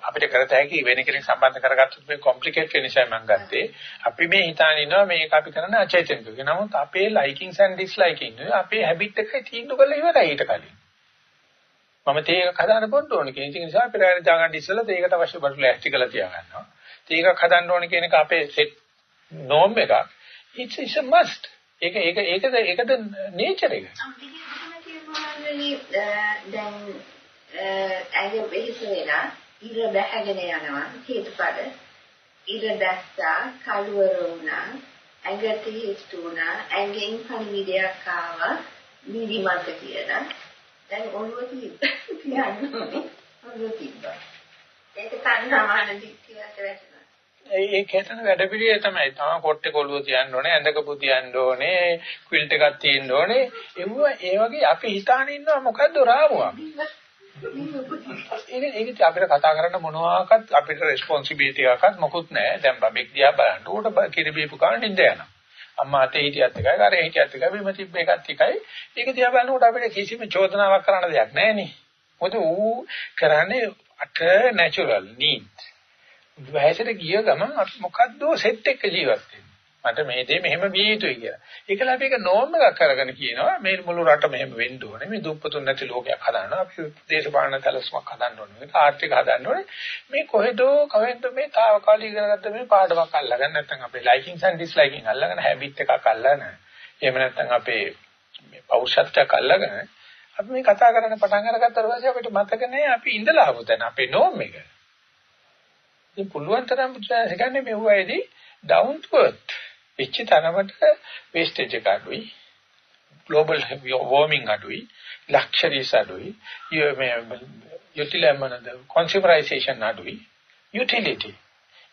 අපිට කරත හැකි වෙන කෙනෙක් සම්බන්ධ කරගත්තොත් මේ කොම්ප්ලිකේට් වෙන නිසා මම ගත්තේ. අපි මේ හිතාන ඉන්නවා මේක අපි කරන අචේතනික. නමුත් අපේ ලයිකින්ස් ඇන්ඩ් ඩිස්ලයිකින් අපේ හැබිට් එකයි තීන්දුව කරලා ඉවරයි ඊට කලින්. මම තේකක් හදාන්න පොඩ්ඩ ඕනේ කියන නිසා අපි රැගෙන දාගන්න ඉස්සෙල්ලා තේකට අවශ්‍ය බඩු ලෑස්ති කරලා තියාගන්නවා. තේකක් හදන්න ඕනේ කියන එක අපේ සෙට් නෝම් එකක්. it's it's a must. ඒක ඒක ඒකද ඒකද නේචර් එක. දැන් ඇඟ වෙහෙස වෙලා ඉර බැහැගෙන යනවා හේතුපද ඉර දැස්සා කළුවර වුණා ඇඟට හිස්තු වුණා ඇඟෙන් පණිවිඩයක් ආවා නිදිමත කියලා දැන් ඔළුව තියන්නේ ඔළුව තිබ්බා ඒක තණ්හාමාන දික්කියට වැටෙනවා ඒ කේතන වැඩ පිළිවෙල තමයි. තම කොට්ටේ කොළුව තියන්න ඕනේ, ඇඳකපු තියන්න ඕනේ, ක්විල්ට් එකක් තියෙන්න ඕනේ. ඒව ඒ වගේ අපි හිතාන ඉන්නවා මොකද්ද රාමුවක්. ඒක ඒක අපිට කතා කරන්න මොනවාක්වත් අපිට රෙස්පොන්සිබිලිටි එකක්වත් මොකුත් නැහැ. දැන් බබෙක් දිහා බලන්න උඩ කිරි බීපු කාණ නිඳ යනවා. අම්මා අතේ හිටියත් එකයි, කරේ හිටියත් එකයි, බිම තිබ්බ එකත් එකයි. ඒක දිහා බලනකොට අපිට කිසිම චෝදනාවක් කරන්න දෙයක් නැහැ නේ. මොකද ඌ කරන්නේ අට නැචරල් නීඩ්. වයසට ගිය ගමන් අපි මොකද්ද සෙට් එක ජීවත් වෙන්නේ. මට මේ දේ මෙහෙම විය යුතුයි කියලා. ඒකලා අපි ඒක නෝම් එකක් කරගෙන කියනවා මේ මුළු රට මෙහෙම වෙන්න ඕනේ. මේ දුප්පතුන් නැති ලෝකයක් හදනවා. අපි දේශපාලන තලස්මක් හදන්න ඕනේ. ආර්ථික හදන්න ඕනේ. මේ කොහෙදෝ කවෙන්ද මේ తాවකාලික ඉගෙනගත්ත මේ පාඩමක් අල්ලගන්න නැත්නම් අපේ ලයිකින්ස් ඇන්ඩ් ඩිස්ලයිකින් අල්ලගෙන හැබිට් එකක් අල්ලගෙන එහෙම නැත්නම් අපේ මේ පෞරුෂත්වයක් අල්ලගෙන අපි මේ කතා කරන්න පටන් අරගත්තාට පස්සේ අපිට මතක නැහැ අපි ඉඳලා ආපු තැන අපේ නෝම් එක. ඉතින් පුළුවන් තරම් පුතේ කියන්නේ මෙව්වයිදී down to earth වෙච්ච තරමට වේස්ටේජ් එක අඩුයි. ග්ලෝබල් වෝමින් අඩුයි. ලක්ෂරීස් අඩුයි. යුටිලමනද කන්සියුමරයිසේෂන් අඩුයි. යුටිලිටි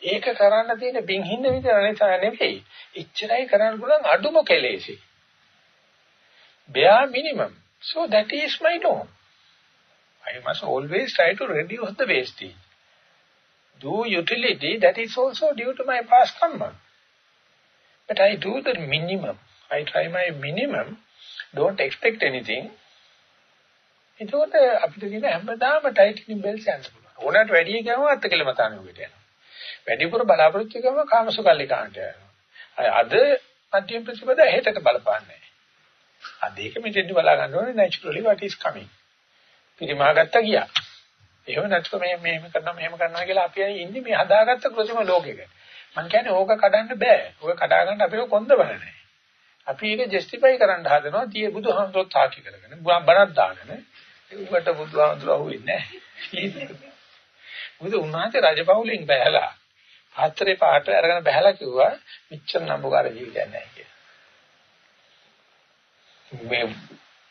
ඒක කරන්න තියෙන බින් හින්න විතර නෙවෙයි. එච්චරයි කරන්න පුළුවන් අඩුම කෙලෙසි. Bare minimum. So that is my norm. I must always try to reduce the wastage. Do utility. That is also due to my past karma. But I do the minimum. I try my minimum. Don't expect anything. එතකොට අපිට තියෙන හැමදාම ටයිටනින් bells යන්න පුළුවන්. ඕනට වැඩි ගම අත්ති කියලා මතානුවකට යනවා. වැඩිපුර බලාපොරොත්තු ගම කාමසුකල්ලි කාණ්ඩ යනවා. අද මධ්‍යම ප්‍රතිපද හෙටට බලපාන්නේ. අද ඒක මෙතෙන්දි බලා ගන්න ඕනේ naturally what is coming. පිරිමාගත්ත ගියා. එහෙම නැත්නම් මේ මෙහෙම කරනවා මෙහෙම කරනවා කියලා අපි ඉන්නේ මේ හදාගත්ත කෘත්‍රිම ලෝකෙක. මං කියන්නේ ඕක කඩන්න බෑ. ඕක කඩා ගන්න අපිව කොන්ද බල නැහැ. අපි ඒක ජස්ටිෆයි කරන්න හදනවා. tie බුදුහාමුදුරුවෝ තාකි කරගෙන බණක් දාගෙන උකට බුදුහාමුදුරුවෝ අහුවෙන්නේ නැහැ. බුදු උන්වහන්සේ රජපෞලෙන් බැහැලා හතරේ පාට අරගෙන බැහැලා කිව්වා මිච්ඡර නම්බුකාර ජීවිතයක් නැහැ කියලා. මේ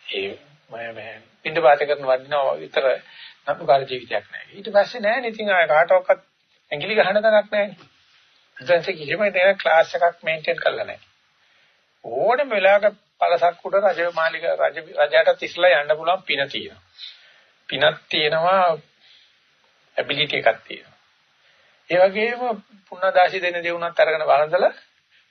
ඒ මම පින්ඩ පාත කරන වදිනවා විතර නම්බුකාර ජීවිතයක් නැහැ. ඊට පස්සේ නැහැ නේ ඉතින් ආය කාටවත් ඇඟිලි ගහන තැනක් නැහැ නේ. ඊට කිසිම දෙයක් ක්ලාස් එකක් මේන්ටේන් කරලා නැහැ. ඕනම වෙලාවක පළසක් උඩ රජ මාලික රජ රජයට තිස්ලා යන්න පුළුවන් පින තියෙනවා. පිනක් තියෙනවා ඇබිලිටි එකක් තියෙනවා. ඒ වගේම පුණ්‍යදාසි දෙන දේුණත් අරගෙන වළඳලා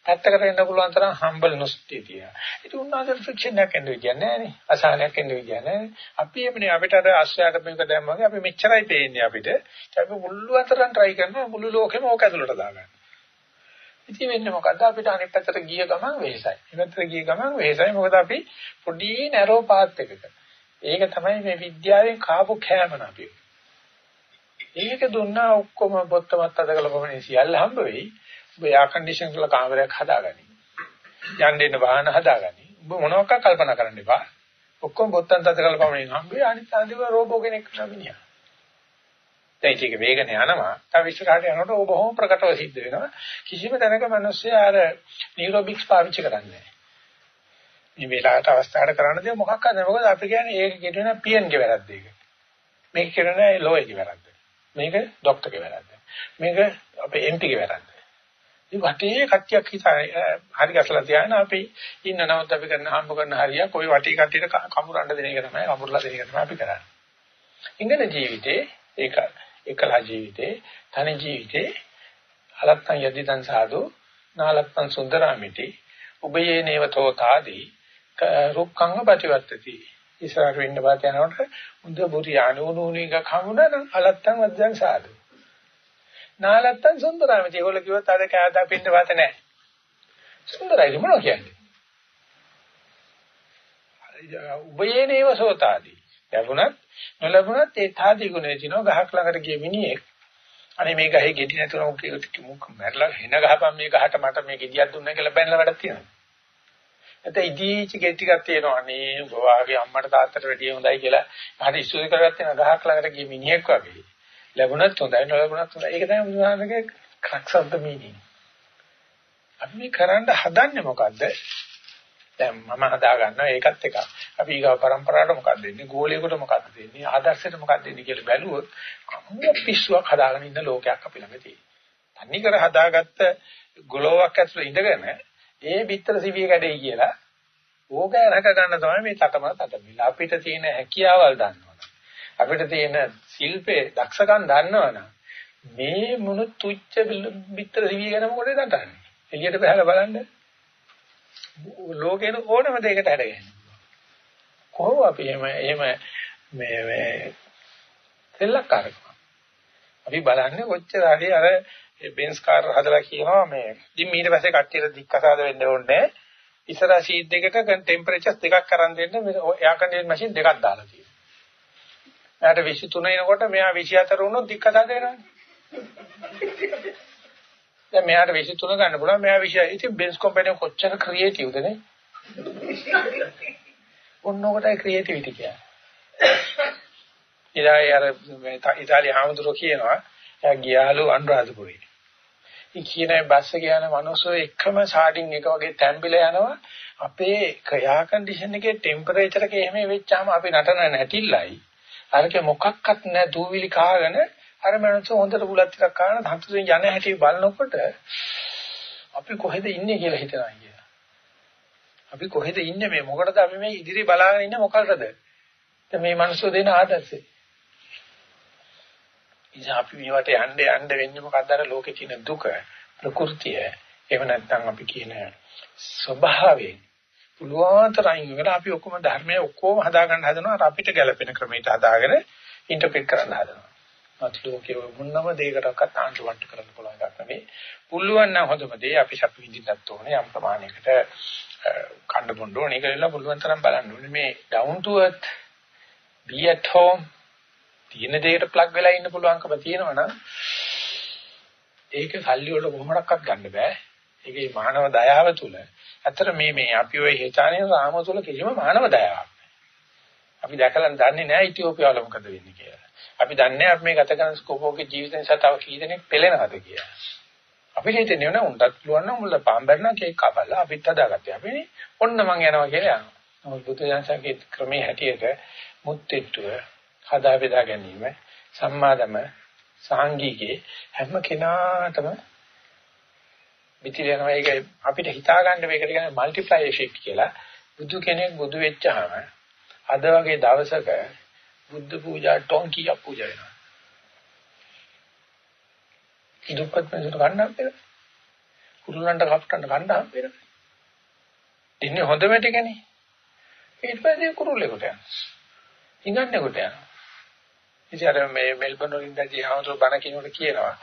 පැත්තකට එන්න පුළුවන් තරම් හම්බල් නොස්ටි තියෙනවා. ඒක උන්වහන්සේ ෆ්‍රික්ෂන් එකක් එන්න විදියක් නැහැ නේ. අසහනයක් එන්න විදියක් නැහැ. අපි එමුනේ අපිට අර ආශ්‍රයයට මේක දැම්මම අපි මෙච්චරයි පේන්නේ අපිට. අපි මුළු අතරන් try කරනවා මුළු ලෝකෙම ඕක ඇතුළට දාගන්න. ඉතින් වෙන්නේ මොකද්ද අපිට අනිත් පැත්තට ගිය ගමන් වෙහසයි. මේ පැත්තට ගිය ගමන් වෙහසයි. මොකද අපි පොඩි නැරෝ පාත් එකක. ඒක තමයි මේ විද්‍යාවෙන් කාපු කෑමන අපි. ඒක දුන්නා ඔක්කොම බොත්තමත් අදකල පමණේ සියල්ල හම්බ වෙයි. ඔබ එයා කන්ඩිෂන් වල කාමරයක් හදාගනි. යන්න දෙන්න වාහන හදාගනි. ඔබ මොනවාක් කල්පනා කරන්න එපා. ඔක්කොම බොත්තම් අදකල පමණේ හම්බ වෙයි. අනිත් අන්තිම රෝබෝ කෙනෙක් ලැබෙනියා. දැන් ඒක වේගන යනවා. තව ඉස්සරහට යනකොට ඕක බොහොම ප්‍රකටව සිද්ධ වෙනවා. කිසිම තැනක මිනිස්සු ආර නියුරොබික්ස් පාවිච්චි කරන්නේ නැහැ. මේ වෙලාවට අවස්ථාවට කරන්න දේ මොකක් හරි මොකද අපි කියන්නේ ඒක කියන පියන්ගේ වැරද්ද ඒක. මේක කියන්නේ ලෝයේගේ වැරද්ද. මේක ડોක්ටර්ගේ වැරද්ද. මේක අපේ එම්පීගේ වැරද්ද. මේ වටේ කට්ටියක් හිතා හරි ගැසලා තියාගෙන අපි ඉන්න නමුත් අපි කරන හම්බ කරන හරිය කොයි වටේ කට්ටියට කමුරන්න දෙන එක තමයි කමුරලා දෙන එක තමයි අපි කරන්නේ. ඉංගන ජීවිතේ ඒක එකලා ජීවිතේ තනි ජීවිතේ අලත්තන් යදිදන් සාදු නාලත්තන් සුන්දරාමිති උබයේ නේවතෝ තාදී රුක්ඛංග ප්‍රතිවත්තති ඉස්සරහට වෙන්න පාත යනකොට මුද බුරි අනුනුනි එකක් හමුනා නම් අලත්තන් වද්දන් සාදු. නාලත්තන් සුන්දරයි. ඒගොල්ලෝ කිව්වොත් අද කෑදා පින්න පාත නැහැ. සුන්දරයි මොනවා කියන්නේ? උබයේනේව සෝතාදී. ලැබුණත් නොලැබුණත් ඒ තාදී ගුණේ තිනෝ ගහක් ළඟට ගිය මිනිහෙක් අනේ මේ ගහේ ගෙඩි නැතුන මුක් මැරලා හින ගහපන් මේ ගහට මට මේ ගෙඩියක් දුන්නා කියලා බැනලා වැඩක් තියෙනවා. නැත්නම් ඉදීච ගෙඩි ටිකක් තියෙනවා. අනේ ගෝවාගේ අම්මට තාත්තට වැඩිය හොඳයි කියලා හරි ඉස්සුවි කරගත්තේ න ගහක් ළඟට ගිය මිනිහෙක් වගේ. ලැබුණත් හොඳයි නොලැබුණත් හොඳයි. ඒක තමයි බුදුහාමගේ crux of the meaning. අපි මේ කරන්න හදන්නේ මොකද්ද? දැන් මම හදා ගන්නවා ඒකත් එකක්. අපි ඊගා પરම්පරාවට මොකක්ද දෙන්නේ? ගෝලියෙකුට මොකක්ද දෙන්නේ? ආදර්ශයට මොකක්ද දෙන්නේ කියලා බැලුවොත් අම්ම පිස්සුවක් හදාගෙන ඉන්න ලෝකයක් අපි ළඟ තියෙනවා. තනි කර හදාගත්ත ගලෝවක් ඇතුළේ ඉඳගෙන ඒ පිටර සිවිය කැඩෙයි කියලා ඕක රැක ගන්න තමයි මේ තටම තටමිල. අපිට තියෙන හැකියාවල් දන්නවනම් අපිට තියෙන ශිල්පේ දක්ෂකම් දන්නවනම් මේ මොන තුච්ච පිටර සිවිය ගැන මොකටද දන්නේ? එළියට බහලා බලන්න. ලෝකේන ඕනම දෙයකට හැරගෙන. කොහොම අපි එහෙම එහෙම මේ මේ සෙල්ලක්කාරකම. අපි බලන්නේ කොච්චර හරි අර බෙන්ස් කාර් හදලා කියනවා මේ ඉතින් ඊට පස්සේ කට්ටියට දික්කසාද වෙන්න ඕනේ. ඉස්සරහා ෂීට් දෙකට ටෙම්පරේචර් දෙකක් කරන් දෙන්න මේ එයා කන්ඩිෂන් මැෂින් දෙකක් දාලා තියෙනවා. එයාට 23 එනකොට මෙයා 24 වුණොත් දික්කසාද වෙනවනේ. දැන් මෙයාට 23 ගන්න පුළුවන්. මෙයා 20 ඉතින් බෙන්ස් කම්පැනි කොච්චර ක්‍රියේටිව්ද නේ? ඔන්න ඔකටයි ක්‍රියේටිවිටි කියන්නේ. ඉතින් අර ඉතාලිය ආමතුරු කියනවා එයා ගියාලු අනුරාධපුරේ. ඉතින් කියන බස් එක යන මිනිස්සු එකම සාඩින් එක වගේ තැම්බිලා යනවා. අපේ කයා කන්ඩිෂන් එකේ ටෙම්පරේචර් එක එහෙම වෙච්චාම අපි නටන නැටිල්ලයි. අරක මොකක්වත් නැ දූවිලි කාගෙන අර මනුස්සය හොඳට බුලත් ටිකක් කාන හතුරෙන් යන හැටි බලනකොට අපි කොහෙද ඉන්නේ කියලා හිතනවා කිය. අපි කොහෙද ඉන්නේ මේ මොකටද අපි මේ ඉදිරි බලාගෙන ඉන්නේ මොකටද? මේ මනුස්සය දෙන ආදර්ශය. ඉතින් අපි මේවට යන්න යන්න වෙන්නේ මොකද්ද අර ලෝකේ තියෙන දුක, ප්‍රകൃතිය. එහෙම නැත්නම් අපි කියන ස්වභාවයෙන් පුළුවන් තරම් වෙලා අපි ඔක්කොම ධර්මයේ ඔක්කොම හදාගන්න හදනවා අපිට ගැළපෙන ක්‍රමයට හදාගෙන ඉන්ටර්ප්‍රිට් කරන්න හදනවා. අත් ලෝකයේ මොනම දෙයකටවත් ආන්ටුවන්ට කරන්න පුළුවන් එකක් නෙමෙයි. පුළුවන් නම් හොඳම දේ අපි සප් විඳින්නත් ඕනේ යම් ප්‍රමාණයකට කන්න බොන්න ඕනේ කියලා පුළුවන් තරම් බලන්න ඕනේ. මේ down to earth be at home තියෙන දෙයකට ප්ලග් වෙලා ඉන්න පුළුවන්කම තියෙනවනම් ඒක සල්ලි වල කොහොමඩක්වත් ගන්න බෑ. ඒකේ මානව දයාව තුල. ඇත්තට මේ මේ අපි ওই හේචානේ රාම තුල කිසිම මානව දයාවක් අපි දැකලා දන්නේ නැහැ ඉතියෝපියාවල මොකද වෙන්නේ කියලා. අපි දන්නේ අපි මේ ගත කරන ස්කෝපෝගේ ජීවිත නිසා තව කී දෙනෙක් පෙළෙනවද කියලා. අපිට හිතෙන්නේ නෑ උන්ටත් පුළුවන් නම් මුල පාම්බරන කේක් කපලා අපිත් හදාගත්තා. අපි ඔන්න මං යනවා කියලා යනවා. නමුත් බුදු දහමේ ක්‍රමයේ හැටියට මුත්widetildeව හදා බෙදා ගැනීම සම්මාදම සාංගිකේ හැම කෙනාටම පිටිරනවා ඒක අපිට හිතා ගන්න මේකට කියන්නේ মালටිප්ලයි ඉෆෙක්ට් කියලා. බුදු කෙනෙක් බුදු වෙච්චාම අද වගේ දවසක බුද්ධ පූජා ටොන්කියක් පූජා වෙනවා. ඉදුප්පත් මිනිස්සුන්ට ගන්න හම්බෙලා. කුරුල්ලන්ට කප්ටන්න ගන්න හම්බෙලා. ඉන්නේ හොඳම ටිකනේ. ඊට පස්සේ කුරුල්ලෙකුට යනවා. ඉංගන්නේකට යනවා. ඉතින් අර මේ මෙල්බන් වලින් දැජි හවුතු බණ කියනකොට කියනවා.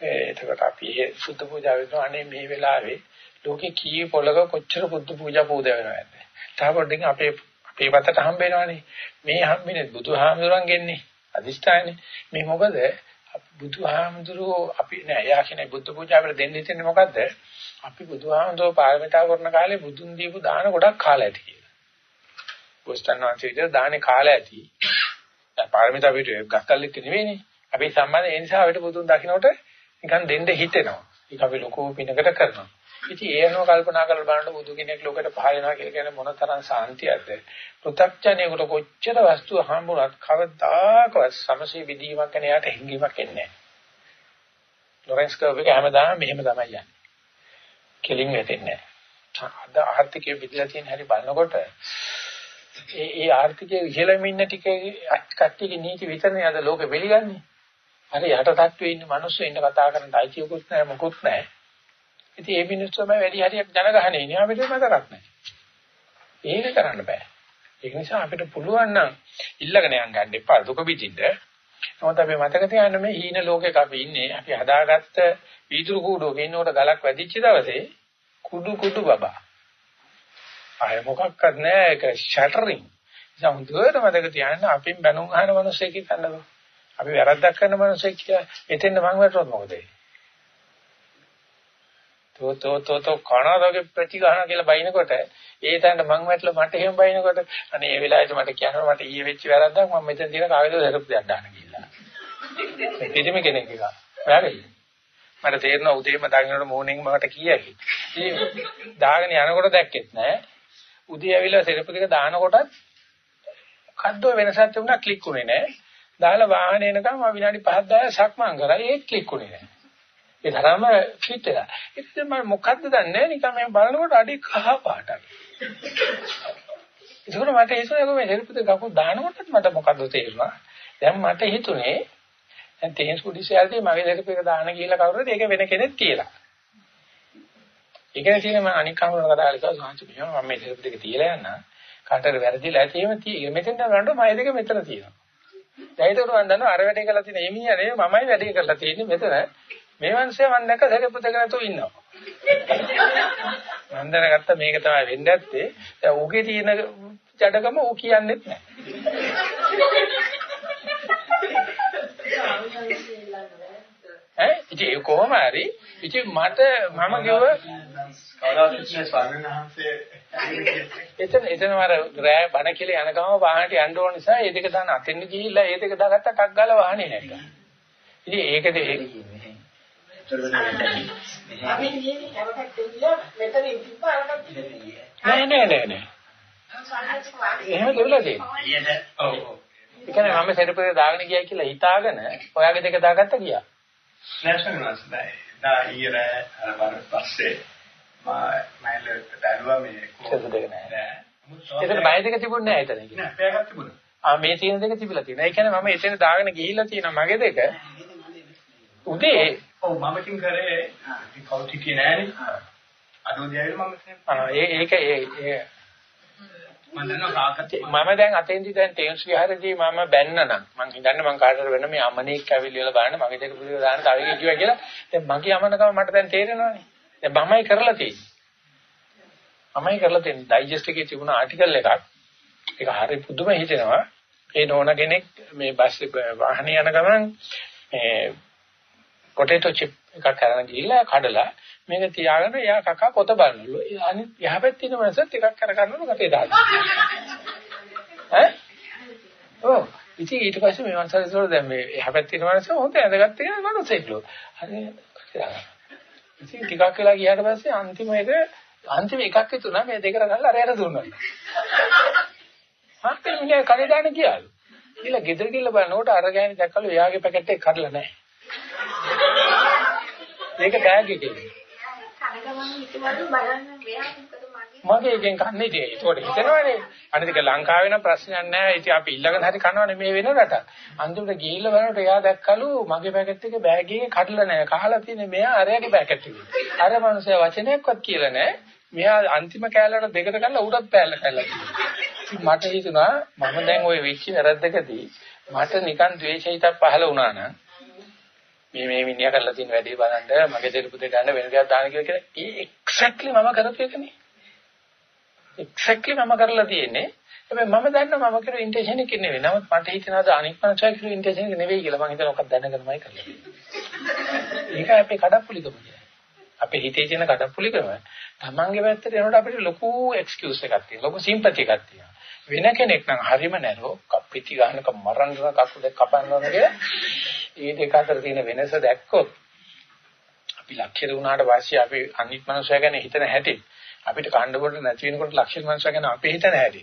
එතකොට අපි සුද්ධ පූජා වෙනවා අනේ මේ වෙලාවේ ලෝකේ කී පොලක කොච්චර බුද්ධ පූජා පූජා වෙනවද? තාපොඩ්ඩින් අපේ අපේ වතට හම්බ වෙනවනේ. මේ හම්බෙන්නේ බුදුහාමුදුරන්ගෙන්නේ අදිෂ්ඨානේ. මේ මොකද බුදුහාමුදුරෝ අපි නෑ එයා කියන්නේ බුද්ධ පූජාවට දෙන්න හිතන්නේ මොකද්ද? අපි බුදුහාමුදුරෝ පාරමිතා කරන කාලේ බුදුන් දීපු දාන ගොඩක් කාලා ඇති කියලා. ගොස්තන්වන්සේ දානේ කාලා ඇති. දැන් පාරමිතා පිට ගස්කල්ලිත් නෙවෙයිනේ. අපි සම්බන්ධ ඒ නිසා අපිට බුදුන් දකින්නට නිකන් දෙන්න හිතෙනවා. ඒක අපි ලොකු පිනකට කරනවා. ඉතින් ඒ අනුව කල්පනා කරලා බලනකොට බුදු කෙනෙක් ලෝකෙට පහල වෙනවා කියලා කියන්නේ මොන තරම් සාන්තියක්ද? පෘථග්ජනයෙකුට කොච්චර වස්තු හම්බුණත් කවදාකවත් සමසේ විදීමක් ගැන යාට හිංගීමක් එන්නේ නැහැ. ලොරෙන්ස් කර්ව් එක හැමදාම මෙහෙම තමයි යන්නේ. කෙලින් වැටෙන්නේ නැහැ. අද ආර්ථිකයේ විදලා තියෙන හැටි බලනකොට ඒ ඒ ආර්ථිකයේ ඉහළම ඉන්න ටික කට්ටියගේ නීති විතරනේ අද ලෝකෙ පිළිගන්නේ. අර යට තත්ත්වයේ ඉන්න මිනිස්සු ඉන්න කතා කරන්න අයිතියකුත් නැහැ මොකුත් නැහැ. ඉතින් ඒ මිනිස්සු තමයි වැඩි හරියක් ජනගහනේ ඉන්නේ අපිට මතකක් නැහැ. ඒක කරන්න බෑ. ඒක නිසා අපිට පුළුවන් නම් ඉල්ලගෙන යන්න ගන්න එපා දුක පිටින්ද. නමුත් අපි මතක තියාගන්න මේ හීන ලෝකයක අපි ඉන්නේ. අපි හදාගත්ත වීදුරු කූඩුවක ඉන්නකොට ගලක් වැදිච්ච දවසේ කුඩු කුඩු බබා. ආය මොකක්වත් නැහැ ඒක ෂැටරින්. නිසා හොඳට මතක තියාගන්න අපින් බැනුම් අහන මිනිස්සෙක් ඉන්නවද? අපි වැරද්දක් කරන මිනිස්සෙක් කියලා එතෙන්ද මං වැටුනොත් මොකද වෙන්නේ? තෝ තෝ තෝ තෝ කනරගේ ප්‍රතිගහන කියලා බයිනකොට ඒ තැනට මං වැටලා මට එහෙම බයිනකොට අනේ ඒ වෙලාවට මට කියනවා මට ඊයේ වෙච්ච වැරද්දක් මම මෙතන තියෙන කාගෙද හරපු දෙයක් දාන්න කියලා. කිසිම කෙනෙක් එක. ඔයාගේ මට තේරෙනවා උදේම දාගෙනට මෝර්නින්ග් මකට කීයකි. ඉතින් දාගෙන යනකොට දැක්කෙත් නෑ. උදේ ඇවිල්ලා සෙරප් එක දානකොටත් මොකද්ද වෙනසක් තිබුණා ක්ලික් උනේ නෑ. දාලා වාහනේ එනකම් මම විනාඩි 5ක් 10ක් සක්මන් කරා ඒක ක්ලික් උනේ නෑ. ඒ තරම ෆිට එක. ඉතින් මම මොකද්ද දන්නේ නිකන් මම බලනකොට අඩි කහ පාටක්. ඒකෝර මට හිතුණා මේ හෙල්පුත ගකු දානකොටත් මට මොකද්ද තේරුණා. දැන් මට හිතුනේ දැන් තේන්ස් කුඩිසියල්දී මගේ හෙල්ප එක දාන කියලා කවුරුද ඒක වෙන කෙනෙක් කියලා. ඒකනේ තියෙන මම අනික් කවුරුන කතා කරලා සාංශ කියනවා මම මේ හෙල්ප දෙක තියලා යන්න. කාටද වැරදිලා ඇති එහෙම තියෙන්නේ. මෙතෙන් නරඬ මම දෙක මෙතන තියෙනවා. දැන් ඒක උනන් දන්නවා අර වැඩේ කරලා තියෙන එමියා නෙවෙයි මමයි වැඩේ කරලා තියෙන්නේ මෙතන. මේ වංශය මම දැක්ක සැරපුතක නැතුව ඉන්නවා. මම දැනගත්ත මේක තමයි වෙන්නේ නැත්තේ. දැන් ඌගේ තියෙන ජඩකම ඌ කියන්නේත් නැහැ. ඈ ඉතින් කොහොම හරි ඉතින් මට මම කිව්ව කවදාවත් ස්වාමීන් වහන්සේ එතන එතන අර රෑ බණ කියලා යන ගම වාහනට යන්න ඕන නිසා ඒ දෙක දාන අතෙන් ගිහිල්ලා ඒ දෙක දාගත්ත ටක් ගාලා වාහනේ නැග්ගා. ඉතින් ඒකද අපි නෑ නෑ නෑ නෑ. එහෙම තියෙනවා. ඊයද ඔව් ඒ කියන්නේ මම සෙරපේ දාගෙන ගියයි කියලා හිතාගෙන ඔයාගේ දෙක දාගත්ත ගියා. නැෂනල් වහන්සේ දා ඊයර අර පස්සේ මා මයිල බැලුවා මේ සෙරප දෙක නෑ. නෑ එතන බය දෙක තිබුණේ නෑ එතන. නෑ පෑගත් තිබුණා ආ මේ තියෙන දෙක තිබිලා තියෙනවා. ඒ කියන්නේ මම එතන දාගෙන ගිහිල්ලා තියෙනවා මගේ දෙක. උදේ. ඔව් මම කින් කරේ කවුත් හිටියේ නෑනේ. අදෝදියයිල මම ඒ ඒක ඒ මම දැන් අතෙන්දි දැන් ටේන්ස් විහාරදී මම බැන්න නම්. මං හිතන්නේ මං කාටද වෙන මේ අමනේක් ඇවිල්ලි වල බලන්න මගේ දෙක පිළිවෙල දාන්න තව එකෙක් කිව්වා කියලා. දැන් මගේ අමනකම මට දැන් තේරෙනවානේ. දැන් මමයි කරලා තියෙන්නේ. මමයි කරලා තියෙන්නේ. ඩයිජෙස්ට් එකේ තිබුණ ආටිකල් එකක්. ඒක හරි පුදුම හිතෙනවා. ඒ නෝන කෙනෙක් මේ බස් වාහනේ යන ගමන් මේ පොටේටෝ චිප් එකක් අරන් ගිහිල්ලා කඩලා මේක තියාගෙන එයා කකා පොත බලනලු. අනිත් යහපැත්තේ ඉන්න මනසත් එකක් අර ගන්නලු කටේ දානවා. ඈ? ඔව්. ඉතින් ඊට පස්සේ මේ වංශාලිසෝර දැන් මේ යහපැත්තේ ඉන්න මනස හොඳ ඇඳගත්ත කෙනා මනසෙක්ලු. හරි කටේ දානවා. ඉතින් ටිකක් වෙලා ගියාට පස්සේ අන්තිම එක අන්තිම එකක් හිතුණා මේ දෙකට ගහලා අරයට දුන්නා. හත් මිනිහා කඩේ දාන්න ගියාලු. ඊළ ගෙදර ගිහලා බලනකොට අර ගෑණි දැක්කලු එයාගේ පැකට් එක කඩලා නැහැ. මේක බෑග් එකේ. කනගමන් හිතවලු බලන්න මෙයා මොකද මගේ මගේ එකෙන් කන්නේ ඉතින් ඒකට හිතනවනේ. අනිත් එක ලංකාවේ නම් ප්‍රශ්නයක් නැහැ. ඉතින් අපි ඊළඟට හරි කනවනේ මේ වෙන රට. අන්තිමට ගිහිල්ලා බලනකොට එයා දැක්කලු මගේ පැකට් එකේ බෑග් එකේ කඩලා නැහැ. කහලා තියෙන්නේ මෙයා අරයාගේ පැකට් එකේ. අර මනුස්සයා වචනයක්වත් කියලා නැහැ. මෙයා අන්තිම කෑල්ලට දෙකට ගන්න උඩත් පෑල්ල කැල්ලා මට හිතුණා මම දැන් ওই වෙච්ච වැරද්දකදී මට නිකන් ද්වේෂයිතක් පහළ වුණා නම් මේ මේ මිනිහා කරලා තියෙන වැඩේ බලන්න මගේ දෙලුපු දෙක ගන්න වෙන දෙයක් දාන්න කියලා ඒ එක්සැක්ට්ලි මම කරපු එකනේ. එක්සැක්ට්ලි මම කරලා තියෙන්නේ. හැබැයි මම දන්නවා මම කරේ ඉන්ටෙන්ෂන් එක නෙවෙයි. නමුත් මට හිතෙනවා අනික් මනුස්සයා කරේ ඉන්ටෙන්ෂන් එක නෙවෙයි කියලා මම හිතන ඔක්ක දැනගෙනමයි කරලා ඒක අපේ කඩප්පුලිකම කියන්නේ. අපේ හිතේ තියෙන කඩප්පුලිකම තමන්ගේ පැත්තට එනකොට අපිට ලොකු එක්ස්කියුස් එකක් තියෙනවා. ලොකු සිම්පති එකක් තියෙනවා. වෙන කෙනෙක් නම් හරිම නැරෝ කප්පිටි ගන්නක මරන්න කකුල කපන්න ඕනගේ ඒ දෙක අතර තියෙන වෙනස දැක්කොත් අපි ලක්ෂ්‍ය දුනාට පස්සේ අපි අනිත් මනුස්සයා ගැන හිතන හැටි අපිට කණ්ඩ කොට නැති වෙනකොට ලක්ෂ්‍ය මනුස්සයා ගැන අපි හිතන හැටි